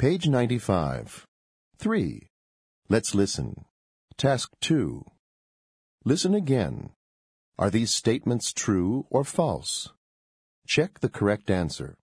Page 95. 3. Let's listen. Task 2. Listen again. Are these statements true or false? Check the correct answer.